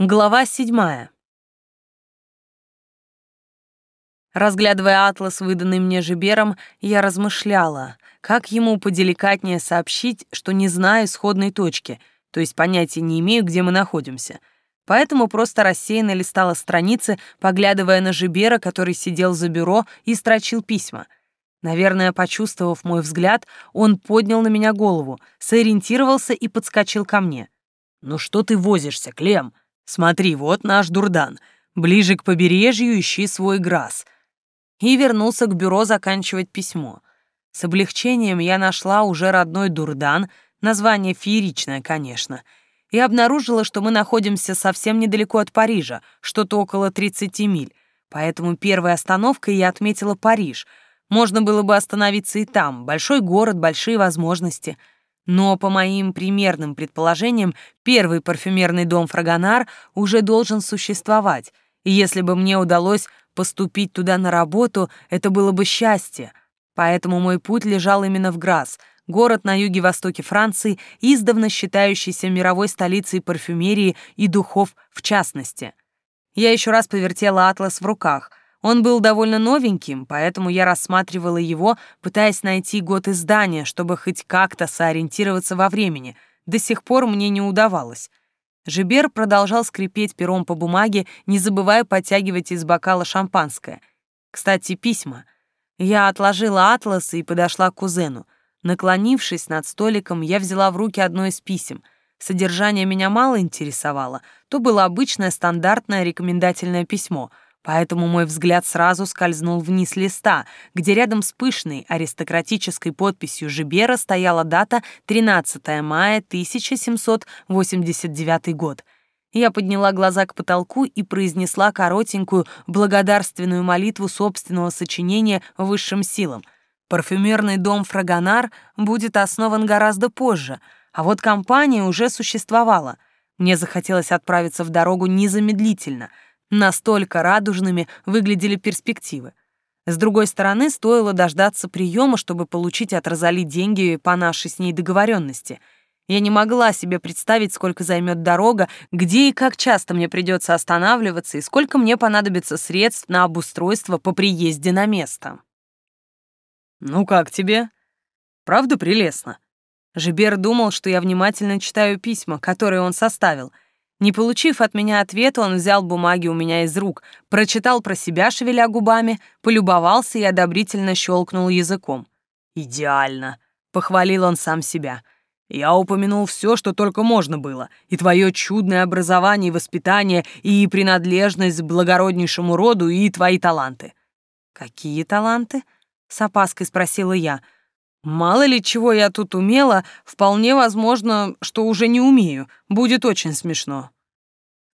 Глава седьмая. Разглядывая атлас, выданный мне Жибером, я размышляла, как ему поделикатнее сообщить, что не знаю исходной точки, то есть понятия не имею, где мы находимся. Поэтому просто рассеянно листала страницы, поглядывая на Жибера, который сидел за бюро и строчил письма. Наверное, почувствовав мой взгляд, он поднял на меня голову, сориентировался и подскочил ко мне. «Ну что ты возишься, Клем?» Смотри, вот наш Дурдан. Ближе к побережью ищи свой грас. И вернулся к бюро заканчивать письмо. С облегчением я нашла уже родной Дурдан, название фееричное, конечно, и обнаружила, что мы находимся совсем недалеко от Парижа, что-то около 30 миль. Поэтому первой остановкой я отметила Париж. Можно было бы остановиться и там. Большой город, большие возможности — но, по моим примерным предположениям, первый парфюмерный дом Фрагонар уже должен существовать, и если бы мне удалось поступить туда на работу, это было бы счастье. Поэтому мой путь лежал именно в Грасс, город на юге-востоке Франции, издавна считающийся мировой столицей парфюмерии и духов в частности. Я еще раз повертела атлас в руках — он был довольно новеньким, поэтому я рассматривала его, пытаясь найти год издания, чтобы хоть как-то сориентироваться во времени. До сих пор мне не удавалось. Жибер продолжал скрипеть пером по бумаге, не забывая подтягивать из бокала шампанское. Кстати, письма. Я отложила атлас и подошла к кузену. Наклонившись над столиком, я взяла в руки одно из писем. Содержание меня мало интересовало. То было обычное стандартное рекомендательное письмо — поэтому мой взгляд сразу скользнул вниз листа, где рядом с пышной аристократической подписью Жибера стояла дата 13 мая 1789 год. Я подняла глаза к потолку и произнесла коротенькую благодарственную молитву собственного сочинения высшим силам. Парфюмерный дом Фрагонар будет основан гораздо позже, а вот компания уже существовала. Мне захотелось отправиться в дорогу незамедлительно — Настолько радужными выглядели перспективы. С другой стороны, стоило дождаться приема, чтобы получить от Розали деньги по нашей с ней договоренности. Я не могла себе представить, сколько займет дорога, где и как часто мне придется останавливаться и сколько мне понадобится средств на обустройство по приезде на место. «Ну как тебе? Правда прелестно?» Жибер думал, что я внимательно читаю письма, которые он составил — не получив от меня ответа, он взял бумаги у меня из рук, прочитал про себя, шевеля губами, полюбовался и одобрительно щелкнул языком. «Идеально!» — похвалил он сам себя. «Я упомянул все, что только можно было, и твое чудное образование и воспитание, и принадлежность к благороднейшему роду, и твои таланты». «Какие таланты?» — с опаской спросила я. «Мало ли чего я тут умела, вполне возможно, что уже не умею. Будет очень смешно».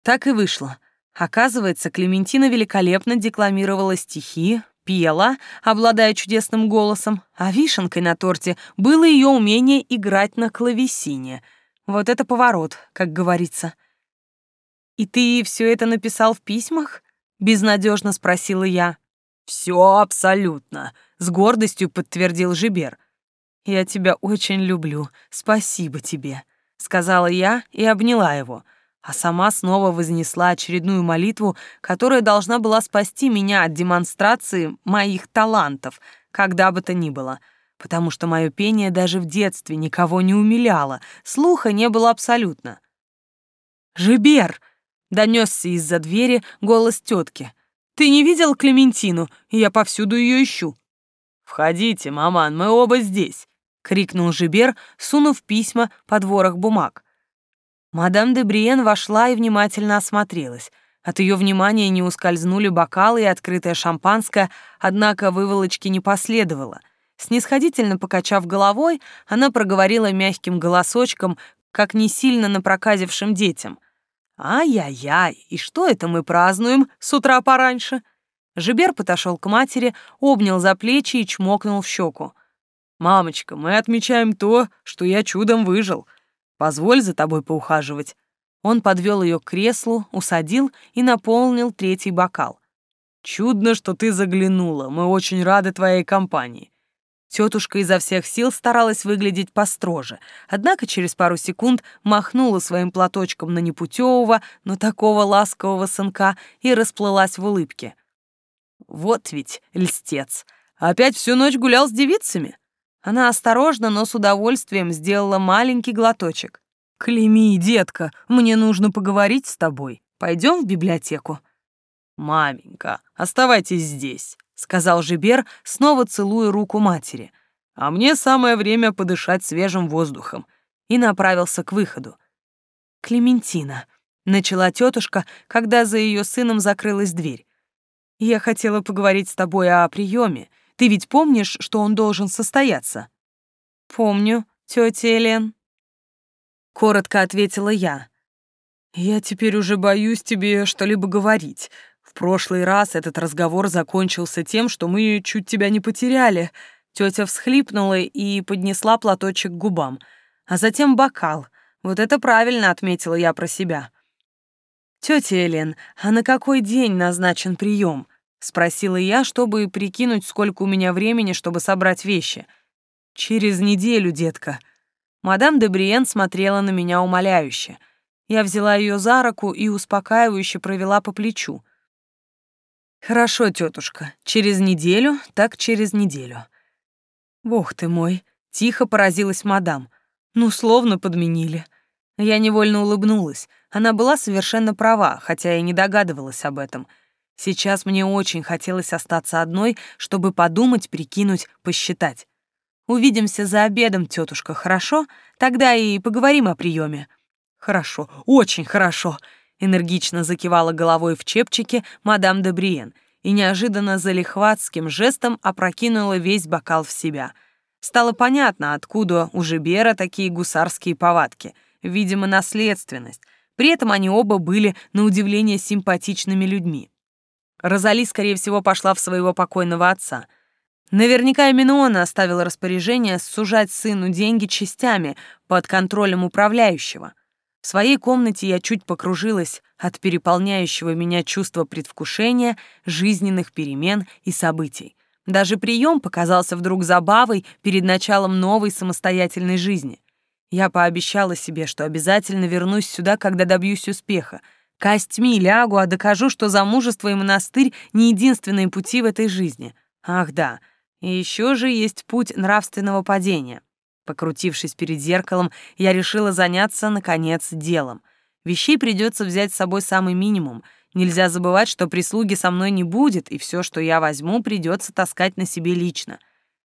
Так и вышло. Оказывается, Клементина великолепно декламировала стихи, пела, обладая чудесным голосом, а вишенкой на торте было ее умение играть на клавесине. Вот это поворот, как говорится. «И ты все это написал в письмах?» — безнадежно спросила я. «Все абсолютно», — с гордостью подтвердил Жибер. «Я тебя очень люблю. Спасибо тебе», — сказала я и обняла его, а сама снова вознесла очередную молитву, которая должна была спасти меня от демонстрации моих талантов, когда бы то ни было, потому что мое пение даже в детстве никого не умиляло, слуха не было абсолютно. «Жибер!» — донесся из-за двери голос тетки. «Ты не видел Клементину? Я повсюду ее ищу». «Входите, маман, мы оба здесь», крикнул Жибер, сунув письма под ворох бумаг. Мадам де Бриен вошла и внимательно осмотрелась. От ее внимания не ускользнули бокалы и открытое шампанское, однако выволочки не последовало. Снисходительно покачав головой, она проговорила мягким голосочком, как не сильно напроказившим детям. «Ай-яй-яй, и что это мы празднуем с утра пораньше?» Жибер подошел к матери, обнял за плечи и чмокнул в щеку. «Мамочка, мы отмечаем то, что я чудом выжил. Позволь за тобой поухаживать». Он подвел ее к креслу, усадил и наполнил третий бокал. «Чудно, что ты заглянула. Мы очень рады твоей компании. Тетушка изо всех сил старалась выглядеть построже, однако через пару секунд махнула своим платочком на непутевого, но такого ласкового сынка и расплылась в улыбке. «Вот ведь льстец! Опять всю ночь гулял с девицами?» Она осторожно, но с удовольствием сделала маленький глоточек. «Клеми, детка, мне нужно поговорить с тобой. Пойдем в библиотеку». «Маменька, оставайтесь здесь», — сказал Жибер, снова целуя руку матери. «А мне самое время подышать свежим воздухом». И направился к выходу. «Клементина», — начала тетушка, когда за ее сыном закрылась дверь. «Я хотела поговорить с тобой о приеме. Ты ведь помнишь, что он должен состояться?» «Помню, тетя Элен», — коротко ответила я. «Я теперь уже боюсь тебе что-либо говорить. В прошлый раз этот разговор закончился тем, что мы чуть тебя не потеряли». Тетя всхлипнула и поднесла платочек к губам, а затем бокал. Вот это правильно отметила я про себя. «Тетя Элен, а на какой день назначен прием?» — спросила я, чтобы прикинуть, сколько у меня времени, чтобы собрать вещи. «Через неделю, детка». Мадам де Бриен смотрела на меня умоляюще. Я взяла ее за руку и успокаивающе провела по плечу. «Хорошо, тетушка, через неделю, так через неделю». «Бог ты мой!» — тихо поразилась мадам. «Ну, словно подменили». Я невольно улыбнулась. Она была совершенно права, хотя и не догадывалась об этом. Сейчас мне очень хотелось остаться одной, чтобы подумать, прикинуть, посчитать. «Увидимся за обедом, тетушка, хорошо? Тогда и поговорим о приеме». «Хорошо, очень хорошо», энергично закивала головой в чепчике мадам де Бриен и неожиданно залихватским жестом опрокинула весь бокал в себя. Стало понятно, откуда у Жибера такие гусарские повадки, видимо, наследственность. При этом они оба были, на удивление, симпатичными людьми. Розали, скорее всего, пошла в своего покойного отца. Наверняка именно он оставил распоряжение сужать сыну деньги частями под контролем управляющего — в своей комнате я чуть покружилась от переполняющего меня чувства предвкушения, жизненных перемен и событий. Даже прием показался вдруг забавой перед началом новой самостоятельной жизни. Я пообещала себе, что обязательно вернусь сюда, когда добьюсь успеха. Костьми лягу, а докажу, что замужество и монастырь — не единственные пути в этой жизни. Ах да, и еще же есть путь нравственного падения. Покрутившись перед зеркалом, я решила заняться, наконец, делом. Вещей придется взять с собой самый минимум. Нельзя забывать, что прислуги со мной не будет, и все, что я возьму, придется таскать на себе лично.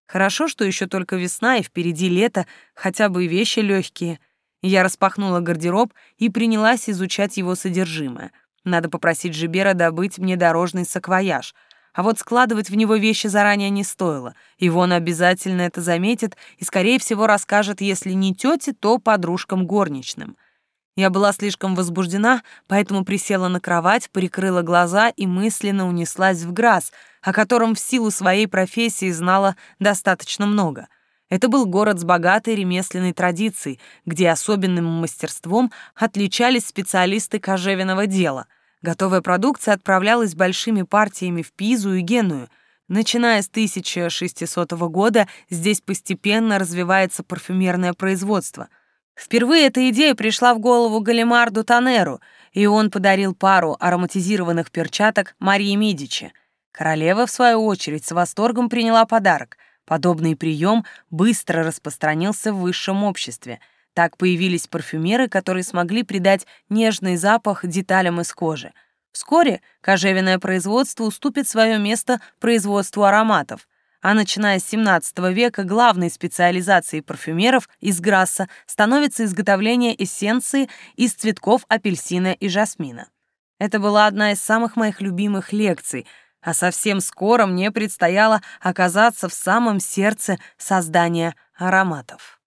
Хорошо, что еще только весна, и впереди лето, хотя бы вещи легкие. Я распахнула гардероб и принялась изучать его содержимое. Надо попросить Жибера добыть мне дорожный саквояж — а вот складывать в него вещи заранее не стоило. Ивон обязательно это заметит и, скорее всего, расскажет, если не тете, то подружкам горничным. Я была слишком возбуждена, поэтому присела на кровать, прикрыла глаза и мысленно унеслась в Грас, о котором в силу своей профессии знала достаточно много. Это был город с богатой ремесленной традицией, где особенным мастерством отличались специалисты кожевенного дела — Готовая продукция отправлялась большими партиями в Пизу и Геную. Начиная с 1600 года здесь постепенно развивается парфюмерное производство. Впервые эта идея пришла в голову Галимарду Танеру, и он подарил пару ароматизированных перчаток Марии Медичи. Королева, в свою очередь, с восторгом приняла подарок. Подобный прием быстро распространился в высшем обществе — так появились парфюмеры, которые смогли придать нежный запах деталям из кожи. Вскоре кожевенное производство уступит свое место производству ароматов, а начиная с 17 века главной специализацией парфюмеров из Грасса становится изготовление эссенции из цветков апельсина и жасмина. Это была одна из самых моих любимых лекций, а совсем скоро мне предстояло оказаться в самом сердце создания ароматов.